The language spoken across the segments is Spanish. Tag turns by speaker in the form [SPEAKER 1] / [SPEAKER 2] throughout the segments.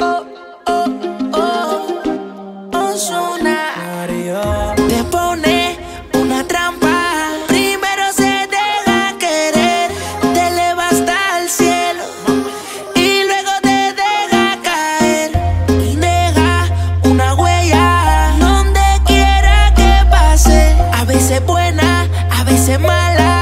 [SPEAKER 1] Oh, oh, oh, te pone una trampa. Primero se deja querer, te le va hasta el cielo y luego te deja caer. Y nega una huella donde quiera que pase. A veces. hace mala.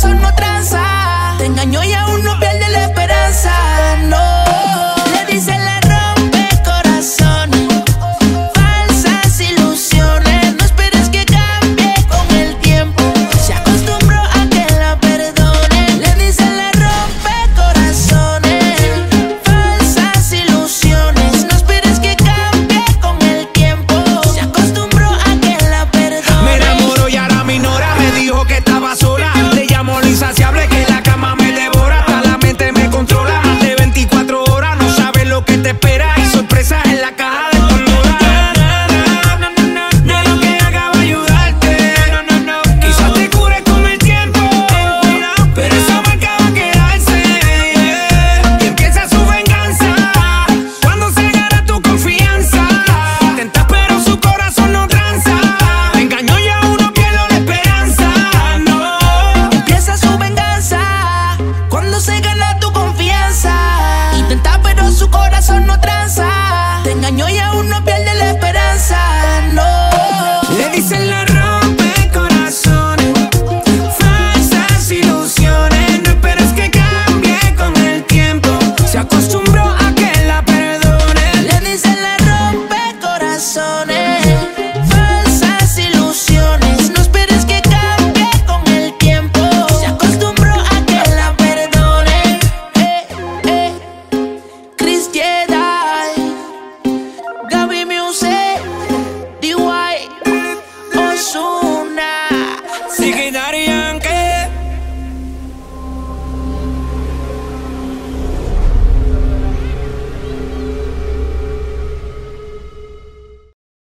[SPEAKER 1] corazón no tranza. Te engañó y aún Te engañó y aún no